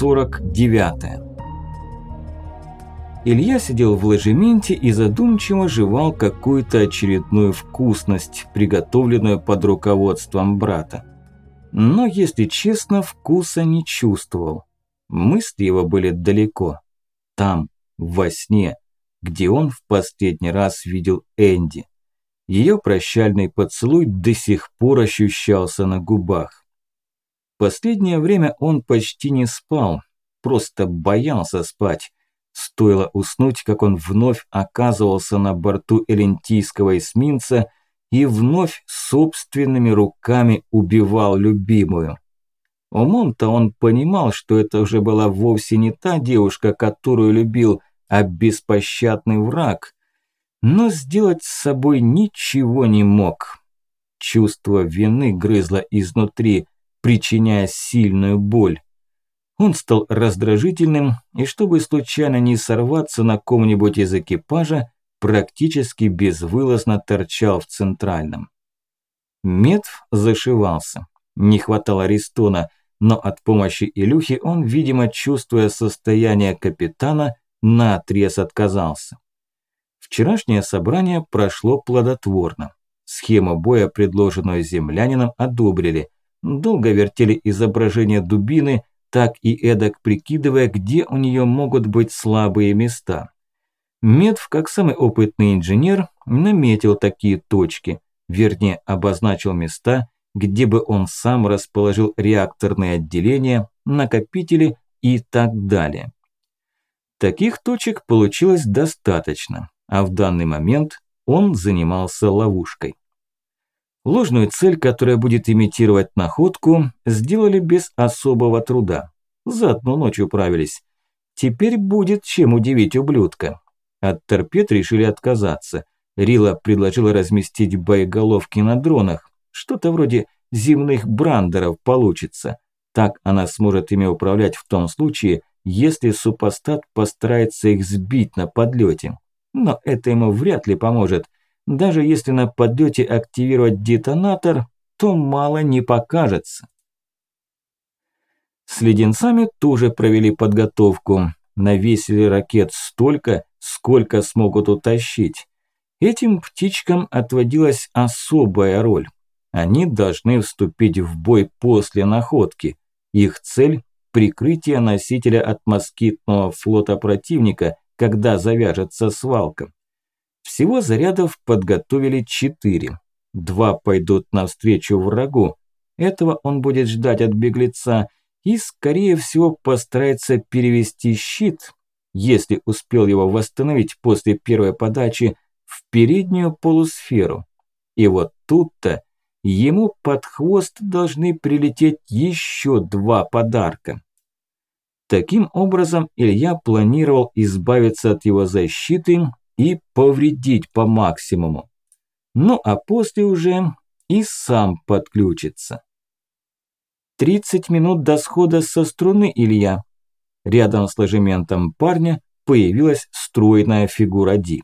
Глава 49 Илья сидел в ложементе и задумчиво жевал какую-то очередную вкусность, приготовленную под руководством брата. Но, если честно, вкуса не чувствовал. Мысли его были далеко. Там, во сне, где он в последний раз видел Энди. Ее прощальный поцелуй до сих пор ощущался на губах. Последнее время он почти не спал, просто боялся спать. Стоило уснуть, как он вновь оказывался на борту элентийского эсминца и вновь собственными руками убивал любимую. Умом-то он понимал, что это уже была вовсе не та девушка, которую любил, а беспощадный враг. Но сделать с собой ничего не мог. Чувство вины грызло изнутри, причиняя сильную боль. Он стал раздражительным и, чтобы случайно не сорваться на ком-нибудь из экипажа, практически безвылазно торчал в центральном. Метв зашивался. Не хватало Ристона, но от помощи Илюхи он, видимо, чувствуя состояние капитана, наотрез отказался. Вчерашнее собрание прошло плодотворно. Схему боя, предложенную землянином, одобрили. Долго вертели изображение дубины, так и эдак прикидывая, где у нее могут быть слабые места. Медв, как самый опытный инженер, наметил такие точки, вернее обозначил места, где бы он сам расположил реакторные отделения, накопители и так далее. Таких точек получилось достаточно, а в данный момент он занимался ловушкой. Ложную цель, которая будет имитировать находку, сделали без особого труда. За одну ночь управились. Теперь будет чем удивить ублюдка. От торпед решили отказаться. Рила предложила разместить боеголовки на дронах. Что-то вроде земных брандеров получится. Так она сможет ими управлять в том случае, если супостат постарается их сбить на подлете. Но это ему вряд ли поможет. Даже если на подлете активировать детонатор, то мало не покажется. С леденцами тоже провели подготовку. Навесили ракет столько, сколько смогут утащить. Этим птичкам отводилась особая роль. Они должны вступить в бой после находки. Их цель – прикрытие носителя от москитного флота противника, когда завяжется свалка. Всего зарядов подготовили четыре. Два пойдут навстречу врагу. Этого он будет ждать от беглеца и, скорее всего, постарается перевести щит, если успел его восстановить после первой подачи, в переднюю полусферу. И вот тут-то ему под хвост должны прилететь еще два подарка. Таким образом, Илья планировал избавиться от его защиты и повредить по максимуму. Ну а после уже и сам подключится. 30 минут до схода со струны, Илья. Рядом с ложементом парня появилась стройная фигура Ди.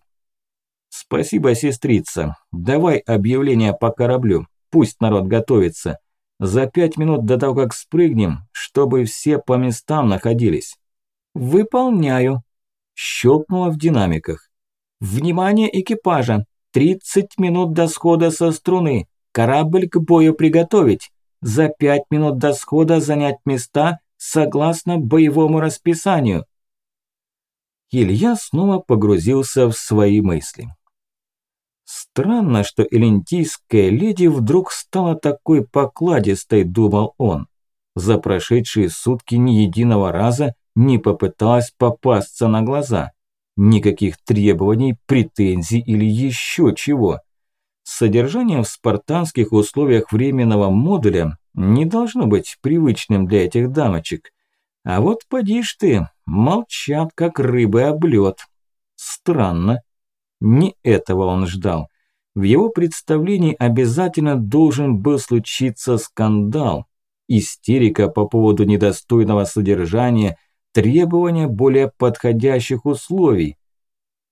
Спасибо, сестрица. Давай объявление по кораблю. Пусть народ готовится. За пять минут до того, как спрыгнем, чтобы все по местам находились. Выполняю. Щелкнуло в динамиках. «Внимание экипажа! 30 минут до схода со струны! Корабль к бою приготовить! За 5 минут до схода занять места согласно боевому расписанию!» Илья снова погрузился в свои мысли. Странно, что элентийская леди вдруг стала такой покладистой, думал он. За прошедшие сутки ни единого раза не попыталась попасться на глаза. Никаких требований, претензий или еще чего. Содержание в спартанских условиях временного модуля не должно быть привычным для этих дамочек. А вот поди ж ты, молчат, как рыбы об лёд. Странно. Не этого он ждал. В его представлении обязательно должен был случиться скандал. Истерика по поводу недостойного содержания – требования более подходящих условий.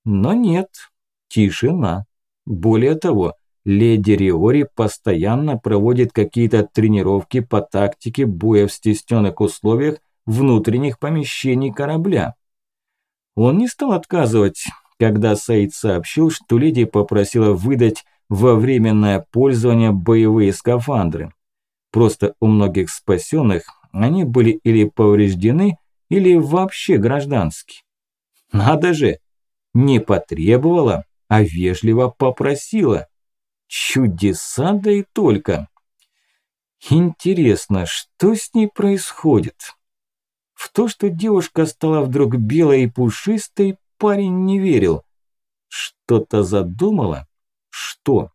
Но нет, тишина. Более того, леди Риори постоянно проводит какие-то тренировки по тактике боя в стесненных условиях внутренних помещений корабля. Он не стал отказывать, когда Саид сообщил, что леди попросила выдать во временное пользование боевые скафандры. Просто у многих спасенных они были или повреждены, или вообще гражданские. Надо же, не потребовала, а вежливо попросила. Чудеса да и только. Интересно, что с ней происходит? В то, что девушка стала вдруг белой и пушистой, парень не верил. Что-то задумала? Что?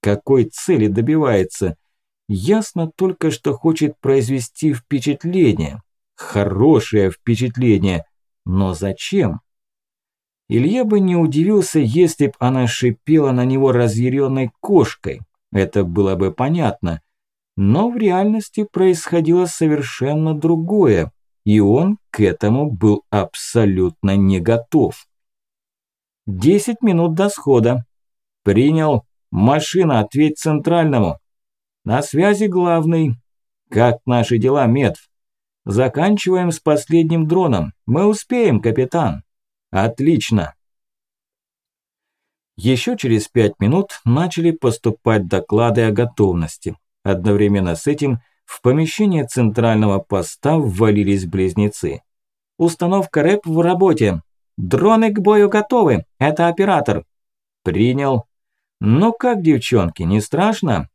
Какой цели добивается? Ясно только, что хочет произвести впечатление. Хорошее впечатление. Но зачем? Илья бы не удивился, если б она шипела на него разъяренной кошкой. Это было бы понятно. Но в реальности происходило совершенно другое, и он к этому был абсолютно не готов. «Десять минут до схода. Принял. Машина, ответь центральному. На связи главный. Как наши дела, Медв? Заканчиваем с последним дроном. Мы успеем, капитан». Отлично. Еще через пять минут начали поступать доклады о готовности. Одновременно с этим в помещение центрального поста ввалились близнецы. Установка РЭП в работе. Дроны к бою готовы. Это оператор. Принял. Ну как, девчонки, не страшно?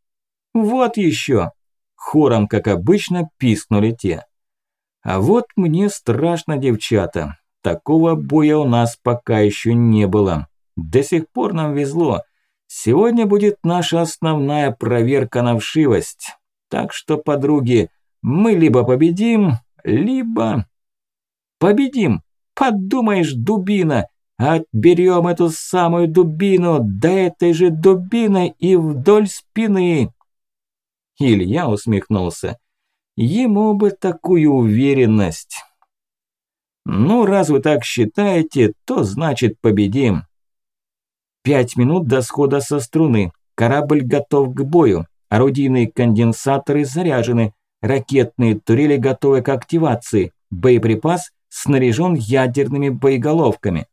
Вот еще. Хором, как обычно, пискнули те. А вот мне страшно, девчата. Такого боя у нас пока еще не было. До сих пор нам везло. Сегодня будет наша основная проверка на вшивость. Так что, подруги, мы либо победим, либо... Победим! Подумаешь, дубина! Отберем эту самую дубину, до этой же дубиной и вдоль спины!» Илья усмехнулся. Ему бы такую уверенность. Ну, раз вы так считаете, то значит победим. Пять минут до схода со струны. Корабль готов к бою. Орудийные конденсаторы заряжены. Ракетные турели готовы к активации. Боеприпас снаряжен ядерными боеголовками.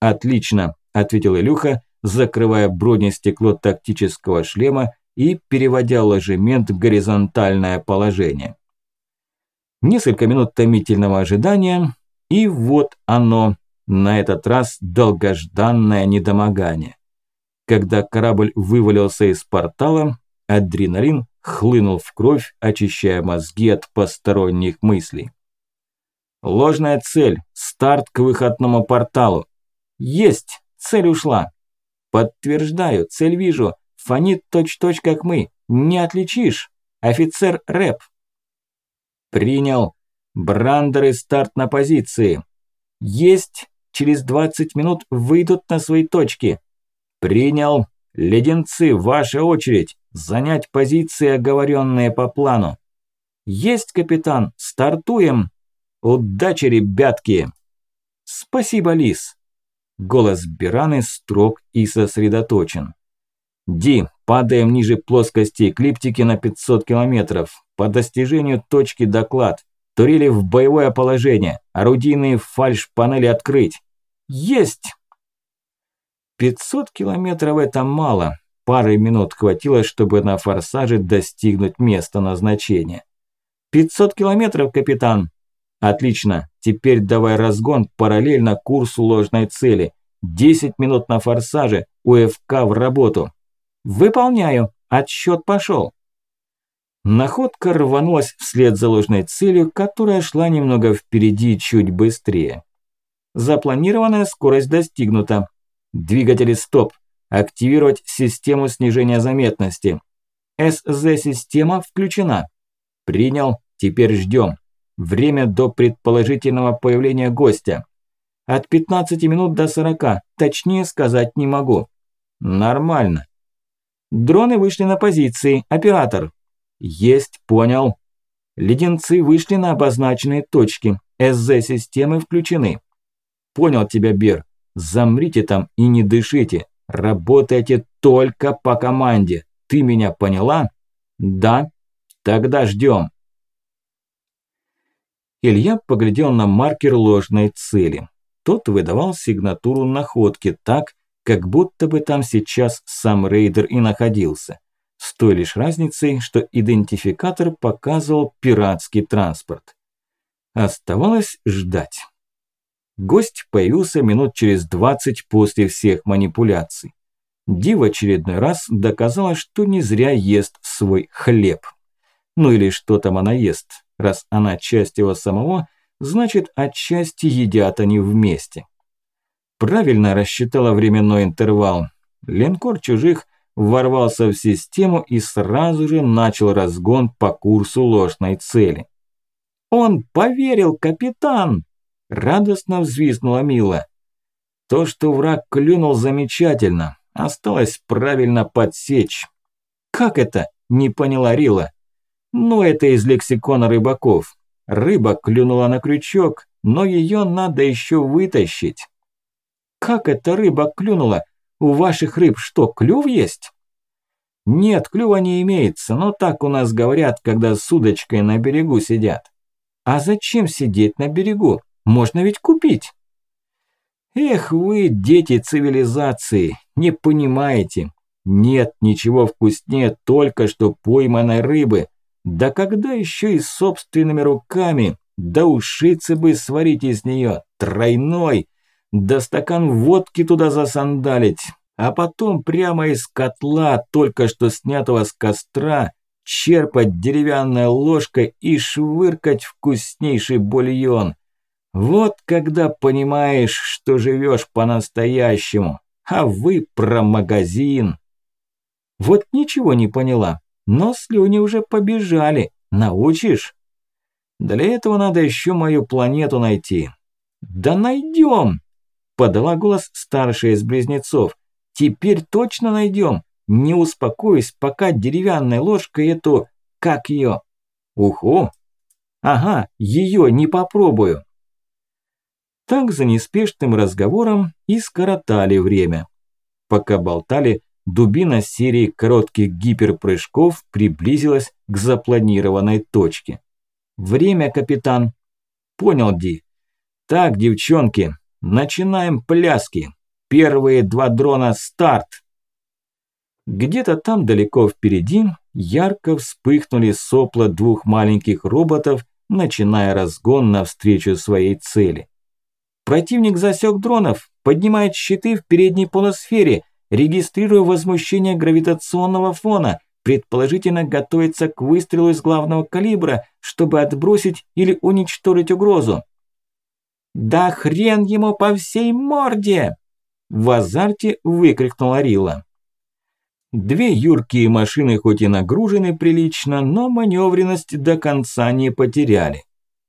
Отлично, ответил Илюха, закрывая бронестекло тактического шлема и переводя ложемент в горизонтальное положение. Несколько минут томительного ожидания, и вот оно, на этот раз долгожданное недомогание. Когда корабль вывалился из портала, адреналин хлынул в кровь, очищая мозги от посторонних мыслей. Ложная цель. Старт к выходному порталу. Есть. Цель ушла. Подтверждаю. Цель вижу. Фонит точь-точь, как мы. Не отличишь. Офицер рэп. Принял. Брандеры старт на позиции. Есть. Через 20 минут выйдут на свои точки. Принял. Леденцы, ваша очередь. Занять позиции, оговоренные по плану. Есть, капитан. Стартуем. Удачи, ребятки. Спасибо, Лис. Голос Бираны строг и сосредоточен. Ди, падаем ниже плоскости эклиптики на 500 километров. По достижению точки доклад. Турели в боевое положение. Орудийные фальш-панели открыть. Есть! 500 километров это мало. Пары минут хватило, чтобы на форсаже достигнуть места назначения. 500 километров, капитан. Отлично. Теперь давай разгон параллельно курсу ложной цели. 10 минут на форсаже. УФК в работу. Выполняю. Отсчет пошел. Находка рванулась вслед за ложной целью, которая шла немного впереди чуть быстрее. Запланированная скорость достигнута. Двигатели стоп. Активировать систему снижения заметности. СЗ-система включена. Принял. Теперь ждем. Время до предположительного появления гостя. От 15 минут до 40. Точнее сказать не могу. Нормально. Дроны вышли на позиции. Оператор. Есть, понял. Леденцы вышли на обозначенные точки. СЗ-системы включены. Понял тебя, Бер. Замрите там и не дышите. работаете только по команде. Ты меня поняла? Да. Тогда ждем. Илья поглядел на маркер ложной цели. Тот выдавал сигнатуру находки так, как будто бы там сейчас сам рейдер и находился. С той лишь разницей, что идентификатор показывал пиратский транспорт. Оставалось ждать. Гость появился минут через 20 после всех манипуляций. Ди в очередной раз доказала, что не зря ест свой хлеб. Ну или что там она ест, раз она часть его самого, значит отчасти едят они вместе. Правильно рассчитала временной интервал. Линкор чужих ворвался в систему и сразу же начал разгон по курсу ложной цели. «Он поверил, капитан!» – радостно взвизгнула Мила. То, что враг клюнул замечательно, осталось правильно подсечь. «Как это?» – не поняла Рила. «Ну, это из лексикона рыбаков. Рыба клюнула на крючок, но ее надо еще вытащить». «Как это рыба клюнула? У ваших рыб что, клюв есть?» «Нет, клюва не имеется, но так у нас говорят, когда с удочкой на берегу сидят». «А зачем сидеть на берегу? Можно ведь купить». «Эх вы, дети цивилизации, не понимаете. Нет ничего вкуснее только что пойманной рыбы. Да когда еще и собственными руками, да ушицы бы сварить из нее, тройной, да стакан водки туда засандалить, а потом прямо из котла, только что снятого с костра, черпать деревянной ложкой и швыркать вкуснейший бульон. Вот когда понимаешь, что живешь по-настоящему, а вы про магазин. Вот ничего не поняла, но слюни уже побежали. Научишь? Для этого надо еще мою планету найти. Да найдем, подала голос старшая из близнецов. Теперь точно найдем. Не успокоюсь, пока деревянной ложкой эту, как ее, уху. Ага, ее не попробую. Так за неспешным разговором и скоротали время. Пока болтали, дубина серии коротких гиперпрыжков приблизилась к запланированной точке. «Время, капитан!» «Понял, Ди. Так, девчонки, начинаем пляски. Первые два дрона – старт!» Где-то там далеко впереди ярко вспыхнули сопла двух маленьких роботов, начиная разгон навстречу своей цели. Противник засек дронов, поднимает щиты в передней полусфере, регистрируя возмущение гравитационного фона, предположительно готовится к выстрелу из главного калибра, чтобы отбросить или уничтожить угрозу. «Да хрен ему по всей морде!» В азарте выкрикнула Рила. Две юркие машины хоть и нагружены прилично, но маневренность до конца не потеряли.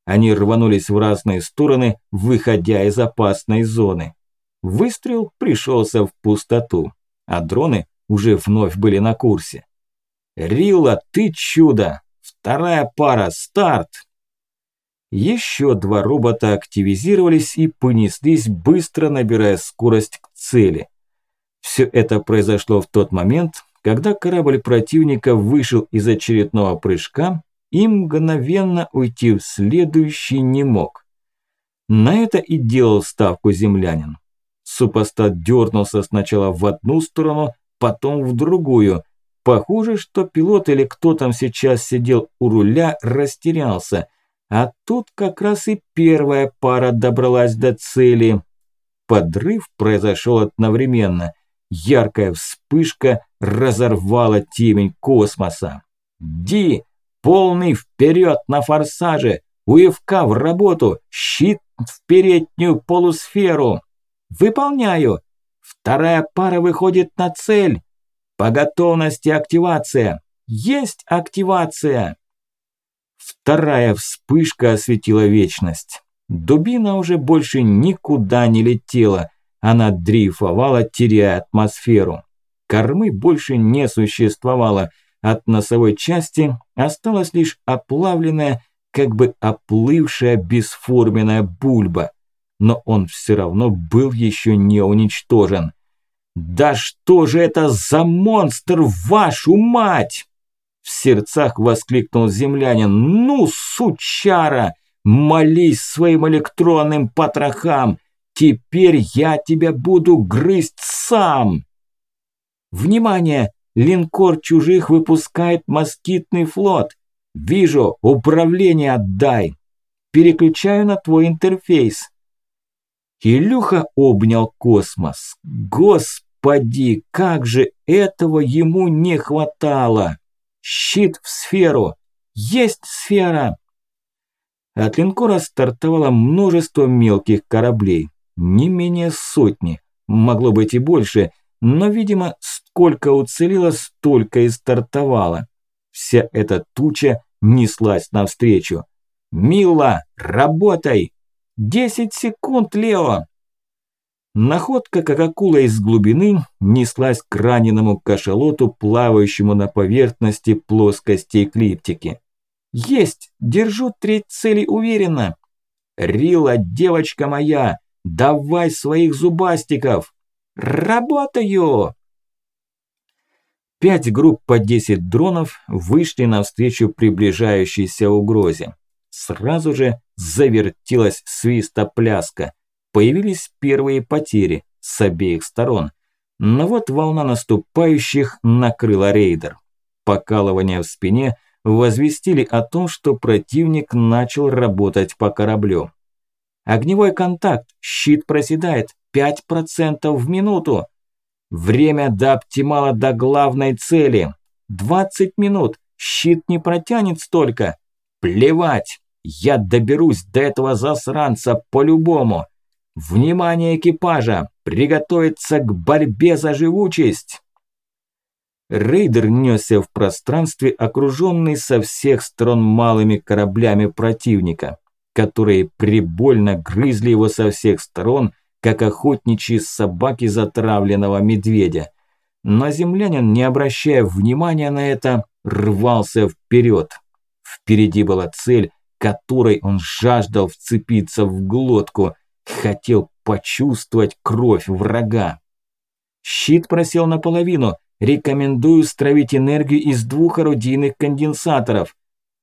Они рванулись в разные стороны, выходя из опасной зоны. Выстрел пришелся в пустоту, а дроны уже вновь были на курсе. «Рила, ты чудо! Вторая пара, старт!» Еще два робота активизировались и понеслись, быстро набирая скорость к цели. Все это произошло в тот момент, когда корабль противника вышел из очередного прыжка и мгновенно уйти в следующий не мог. На это и делал ставку землянин. Супостат дернулся сначала в одну сторону, потом в другую. Похоже, что пилот или кто там сейчас сидел у руля растерялся. А тут как раз и первая пара добралась до цели. Подрыв произошел одновременно – Яркая вспышка разорвала темень космоса. «Ди! Полный вперед на форсаже! УФК в работу! Щит в переднюю полусферу! Выполняю! Вторая пара выходит на цель! По готовности активация! Есть активация!» Вторая вспышка осветила вечность. Дубина уже больше никуда не летела – она дрейфовала, теряя атмосферу. Кормы больше не существовало. От носовой части осталась лишь оплавленная, как бы оплывшая бесформенная бульба. Но он все равно был еще не уничтожен. «Да что же это за монстр, вашу мать!» В сердцах воскликнул землянин. «Ну, сучара! Молись своим электронным потрохам! Теперь я тебя буду грызть сам!» «Внимание! Линкор чужих выпускает москитный флот! Вижу, управление отдай! Переключаю на твой интерфейс!» Илюха обнял космос. Господи, как же этого ему не хватало! Щит в сферу! Есть сфера! От линкора стартовало множество мелких кораблей. Не менее сотни. Могло быть и больше, но, видимо, сколько уцелело, столько и стартовало. Вся эта туча неслась навстречу. «Мила, работай! Десять секунд, Лео!» Находка, как акула из глубины, неслась к раненому кашалоту, плавающему на поверхности плоскости эклиптики. «Есть! Держу треть цели уверенно!» «Рила, девочка моя, давай своих зубастиков!» «Работаю!» Пять групп по 10 дронов вышли навстречу приближающейся угрозе. Сразу же завертелась свистопляска – Появились первые потери с обеих сторон. Но вот волна наступающих накрыла рейдер. Покалывания в спине возвестили о том, что противник начал работать по кораблю. Огневой контакт, щит проседает 5% в минуту. Время до оптимала до главной цели. 20 минут, щит не протянет столько. Плевать, я доберусь до этого засранца по-любому. Внимание экипажа! Приготовиться к борьбе за живучесть! Рейдер несся в пространстве, окруженный со всех сторон малыми кораблями противника, которые прибольно грызли его со всех сторон, как охотничьи собаки затравленного медведя. Но землянин, не обращая внимания на это, рвался вперед. Впереди была цель, которой он жаждал вцепиться в глотку – Хотел почувствовать кровь врага. Щит просел наполовину. Рекомендую стравить энергию из двух орудийных конденсаторов.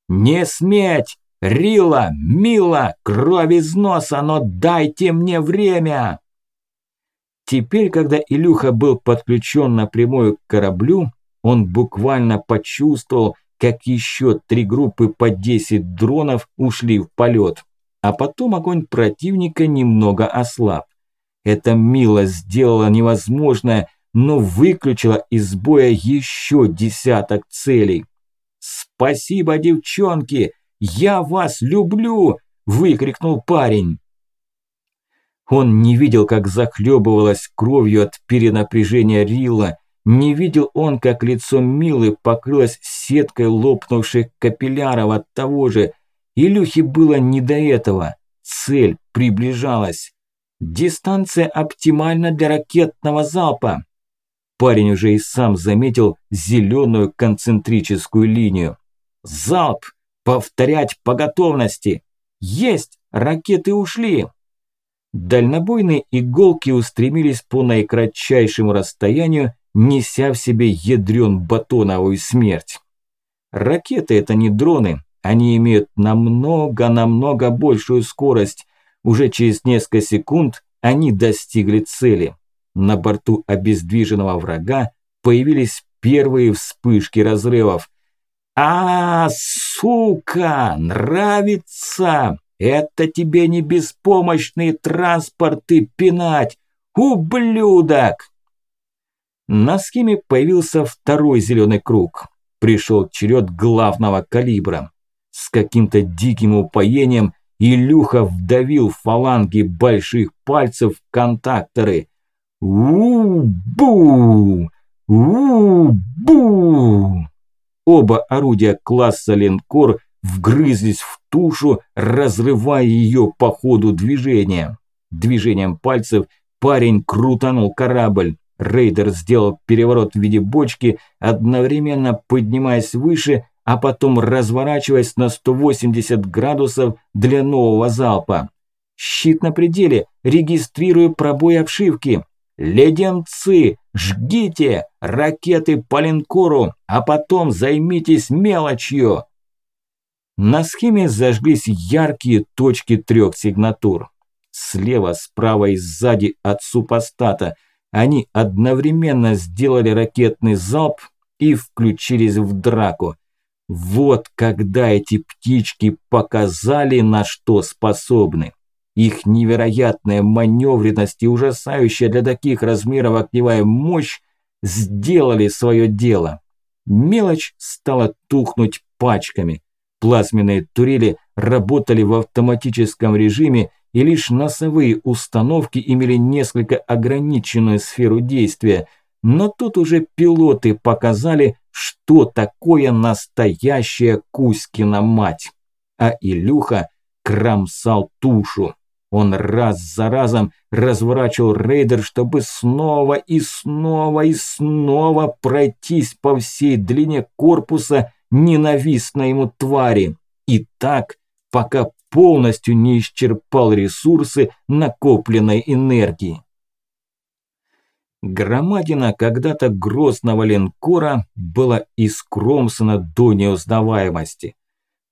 Не сметь! Рила, Мила, кровь из носа, но дайте мне время! Теперь, когда Илюха был подключен напрямую к кораблю, он буквально почувствовал, как еще три группы по 10 дронов ушли в полет. А потом огонь противника немного ослаб. Это Мила сделала невозможное, но выключила из боя еще десяток целей. «Спасибо, девчонки! Я вас люблю!» – выкрикнул парень. Он не видел, как захлебывалась кровью от перенапряжения Рила, не видел он, как лицо Милы покрылось сеткой лопнувших капилляров от того же, Илюхе было не до этого. Цель приближалась. Дистанция оптимальна для ракетного залпа. Парень уже и сам заметил зеленую концентрическую линию. Залп! Повторять по готовности! Есть! Ракеты ушли! Дальнобойные иголки устремились по наикратчайшему расстоянию, неся в себе ядрен батоновую смерть. Ракеты – это не дроны, они имеют намного-намного большую скорость. Уже через несколько секунд они достигли цели. На борту обездвиженного врага появились первые вспышки разрывов. «А, сука, нравится! Это тебе не беспомощные транспорты пинать! Ублюдок!» На схеме появился второй зеленый круг. Пришел черед главного калибра. С каким-то диким упоением Илюха вдавил фаланги больших пальцев в контакторы. У-бу! У-бу! Оба орудия класса линкор вгрызлись в тушу, разрывая ее по ходу движения. Движением пальцев парень крутанул корабль. Рейдер сделал переворот в виде бочки, одновременно поднимаясь выше а потом разворачиваясь на 180 градусов для нового залпа. Щит на пределе, регистрирую пробой обшивки. «Леденцы, жгите! Ракеты по линкору, а потом займитесь мелочью!» На схеме зажглись яркие точки трех сигнатур. Слева, справа и сзади от супостата они одновременно сделали ракетный залп и включились в драку. Вот когда эти птички показали, на что способны. Их невероятная маневренность и ужасающая для таких размеров огневая мощь сделали свое дело. Мелочь стала тухнуть пачками. Плазменные турели работали в автоматическом режиме, и лишь носовые установки имели несколько ограниченную сферу действия. Но тут уже пилоты показали, что такое настоящая Кузькина мать. А Илюха кромсал тушу. Он раз за разом разворачивал рейдер, чтобы снова и снова и снова пройтись по всей длине корпуса ненавистной ему твари. И так, пока полностью не исчерпал ресурсы накопленной энергии. Громадина когда-то грозного линкора была искромсана до неузнаваемости.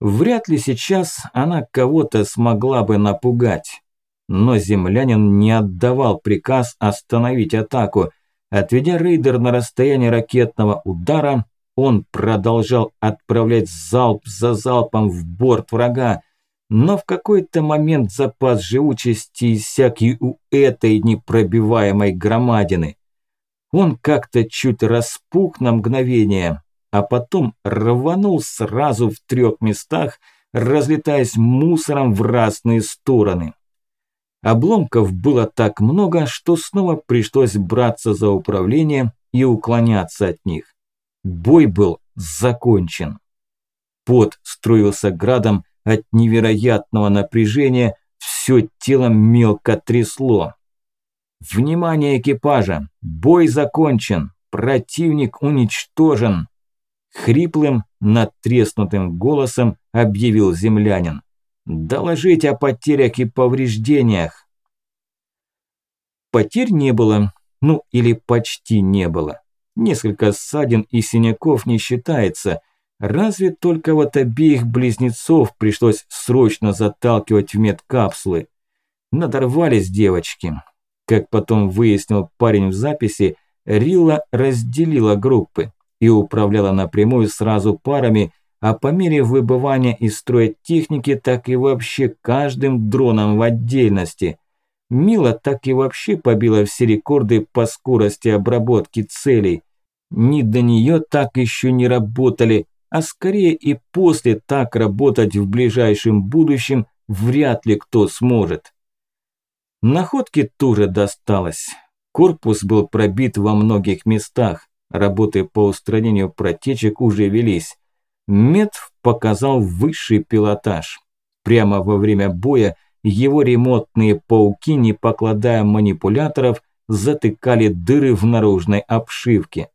Вряд ли сейчас она кого-то смогла бы напугать но землянин не отдавал приказ остановить атаку. Отведя рейдер на расстояние ракетного удара, он продолжал отправлять залп за залпом в борт врага, но в какой-то момент запас живучести иссяк и у этой непробиваемой громадины. Он как-то чуть распух на мгновение, а потом рванул сразу в трех местах, разлетаясь мусором в разные стороны. Обломков было так много, что снова пришлось браться за управление и уклоняться от них. Бой был закончен. Пот струился градом от невероятного напряжения, все тело мелко трясло. «Внимание экипажа! Бой закончен! Противник уничтожен!» Хриплым, надтреснутым голосом объявил землянин. Доложить о потерях и повреждениях. Потерь не было, ну или почти не было. Несколько ссадин и синяков не считается, разве только вот обеих близнецов пришлось срочно заталкивать в медкапсулы. Надорвались девочки. Как потом выяснил парень в записи, Рилла разделила группы и управляла напрямую сразу парами, а по мере выбывания из строя техники, так и вообще каждым дроном в отдельности. Мила так и вообще побила все рекорды по скорости обработки целей. Ни до нее так еще не работали, а скорее и после так работать в ближайшем будущем вряд ли кто сможет. Находки тоже досталось. Корпус был пробит во многих местах. Работы по устранению протечек уже велись. Метв показал высший пилотаж. Прямо во время боя его ремонтные пауки, не покладая манипуляторов, затыкали дыры в наружной обшивке.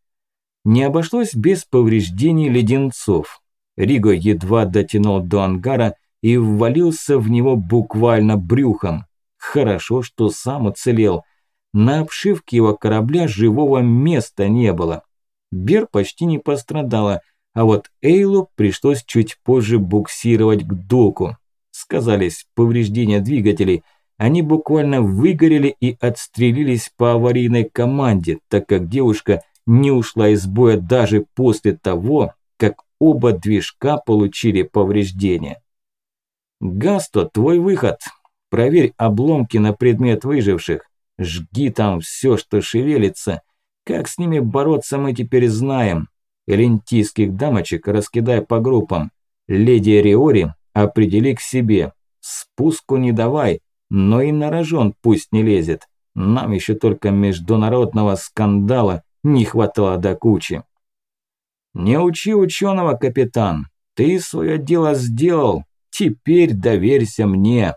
Не обошлось без повреждений леденцов. Риго едва дотянул до ангара и ввалился в него буквально брюхом. Хорошо, что сам уцелел. На обшивке его корабля живого места не было. Бер почти не пострадала – а вот Эйлу пришлось чуть позже буксировать к доку. Сказались повреждения двигателей. Они буквально выгорели и отстрелились по аварийной команде, так как девушка не ушла из боя даже после того, как оба движка получили повреждения. «Гасто, твой выход. Проверь обломки на предмет выживших. Жги там все, что шевелится. Как с ними бороться мы теперь знаем. Элентийских дамочек раскидай по группам. Леди Риори определи к себе. Спуску не давай, но и на рожон пусть не лезет. Нам еще только международного скандала не хватало до кучи. Не учи ученого, капитан. Ты свое дело сделал. Теперь доверься мне.